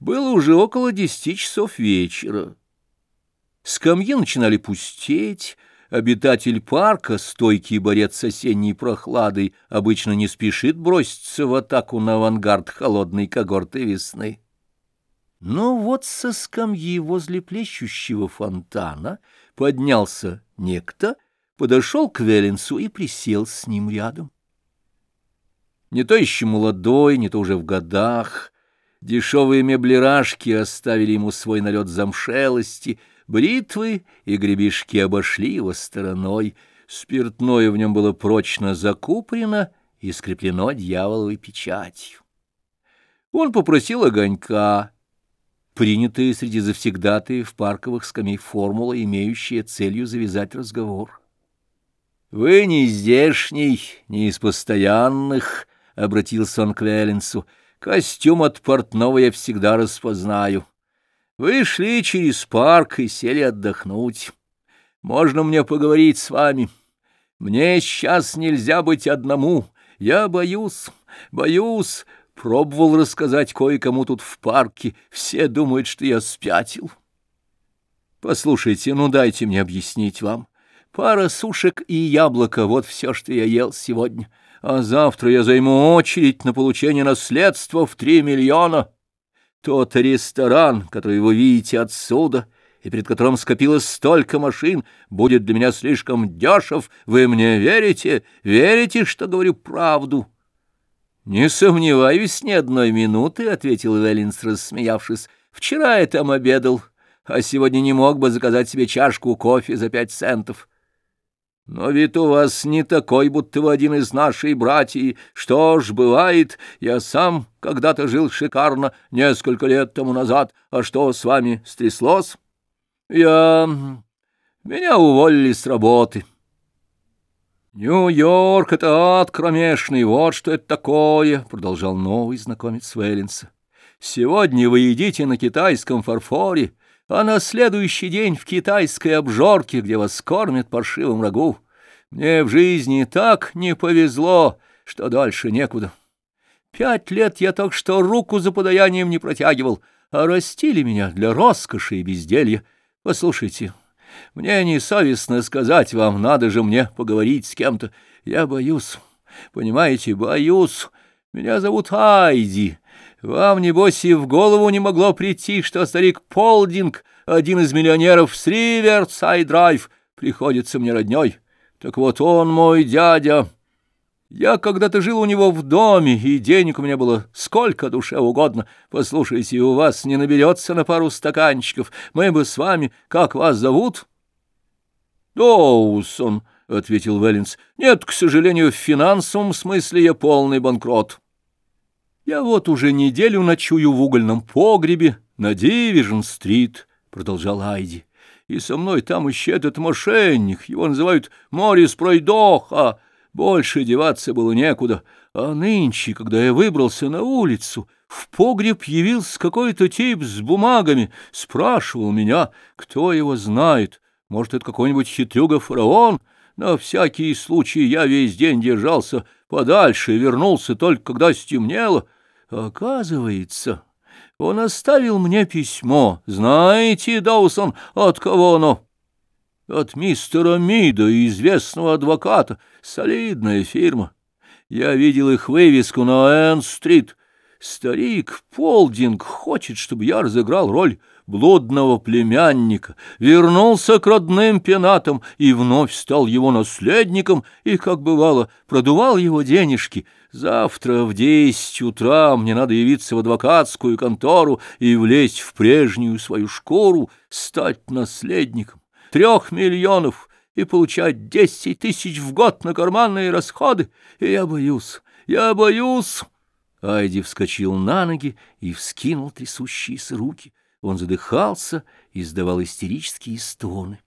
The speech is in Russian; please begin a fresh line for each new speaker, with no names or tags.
Было уже около десяти часов вечера. Скамьи начинали пустеть, обитатель парка, стойкий борец с осенней прохладой, обычно не спешит броситься в атаку на авангард холодной когорты весны. Но вот со скамьи возле плещущего фонтана поднялся некто, подошел к Веллинсу и присел с ним рядом. Не то еще молодой, не то уже в годах — Дешевые меблерашки оставили ему свой налет замшелости, бритвы и гребешки обошли его стороной, спиртное в нем было прочно закупорено и скреплено дьяволовой печатью. Он попросил огонька, принятые среди завсегдатаев парковых скамей формула, имеющая целью завязать разговор. «Вы не здешний, не из постоянных», — обратился он к Веллинсу, — Костюм от портного я всегда распознаю. Вы шли через парк и сели отдохнуть. Можно мне поговорить с вами? Мне сейчас нельзя быть одному. Я боюсь, боюсь. Пробовал рассказать кое-кому тут в парке. Все думают, что я спятил. Послушайте, ну дайте мне объяснить вам. Пара сушек и яблоко — вот все, что я ел сегодня а завтра я займу очередь на получение наследства в три миллиона. Тот ресторан, который вы видите отсюда, и перед которым скопилось столько машин, будет для меня слишком дешев. Вы мне верите? Верите, что говорю правду?» «Не сомневаюсь ни одной минуты», — ответил Веллинс, рассмеявшись. «Вчера я там обедал, а сегодня не мог бы заказать себе чашку кофе за пять центов». Но вид у вас не такой, будто вы один из нашей братьев. Что ж, бывает, я сам когда-то жил шикарно несколько лет тому назад. А что с вами стряслось? Я... Меня уволили с работы. «Нью-Йорк — это ад кромешный, вот что это такое», — продолжал новый знакомец Веллинса. «Сегодня вы едите на китайском фарфоре, а на следующий день в китайской обжорке, где вас кормят паршивым рагу. Мне в жизни так не повезло, что дальше некуда. Пять лет я только что руку за подаянием не протягивал, а растили меня для роскоши и безделья. Послушайте, мне не совестно сказать вам, надо же мне поговорить с кем-то. Я боюсь, понимаете, боюсь. Меня зовут Айди». Вам, небось, и в голову не могло прийти, что старик Полдинг, один из миллионеров с Риверсайд-Драйв, приходится мне роднёй. Так вот он мой дядя. Я когда-то жил у него в доме, и денег у меня было сколько душе угодно. Послушайте, у вас не наберется на пару стаканчиков. Мы бы с вами... Как вас зовут? Доусон, — ответил Веллинс. Нет, к сожалению, в финансовом смысле я полный банкрот. Я вот уже неделю ночую в угольном погребе на Дивижн-стрит, — продолжал Айди. И со мной там еще этот мошенник, его называют Морис Пройдоха. Больше деваться было некуда. А нынче, когда я выбрался на улицу, в погреб явился какой-то тип с бумагами, спрашивал меня, кто его знает, может, это какой-нибудь хитрюга-фараон? На всякий случай я весь день держался подальше и вернулся только когда стемнело. Оказывается, он оставил мне письмо. Знаете, Доусон, от кого оно? От мистера Мида, известного адвоката. Солидная фирма. Я видел их вывеску на Энн-стрит. Старик Полдинг хочет, чтобы я разыграл роль блудного племянника, вернулся к родным пенатам и вновь стал его наследником, и, как бывало, продувал его денежки. Завтра в десять утра мне надо явиться в адвокатскую контору и влезть в прежнюю свою шкуру, стать наследником трех миллионов и получать десять тысяч в год на карманные расходы. И я боюсь, я боюсь... Айди вскочил на ноги и вскинул трясущиеся руки. Он задыхался и издавал истерические стоны.